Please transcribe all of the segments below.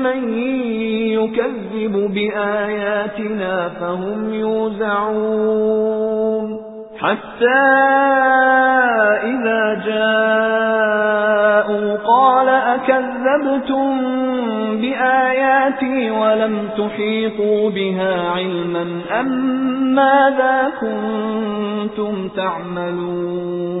مِّمَّن يُكَذِّبُ بِآيَاتِنَا فَهُمْ يُوزَعُونَ. حَتَّى إِذَا جَاءُوا قَالَ أَكَذَّبْتُمْ بِآيَاتِي وَلَمْ تُحِيطُوا بِهَا عِلْمًا أَمْ مَاذَا كُنتُمْ تَعْمَلُونَ؟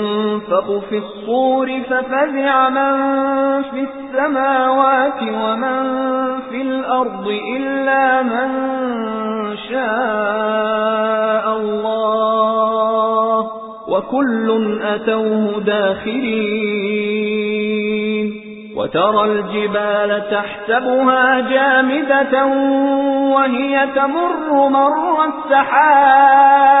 يُنفَخُ فِي الصُّورِ فَفَزِعَ مَن فِي السَّمَاوَاتِ وَمَن فِي الْأَرْضِ إِلَّا مَن شَاءَ اللَّهُ وَكُلٌّ أَتَوْهُ دَاخِرِينَ وَتَرَى الْجِبَالَ تَحْسَبُهَا جَامِدَةً وَهِيَ تَمُرُّ مَرَّ السَّحَابِ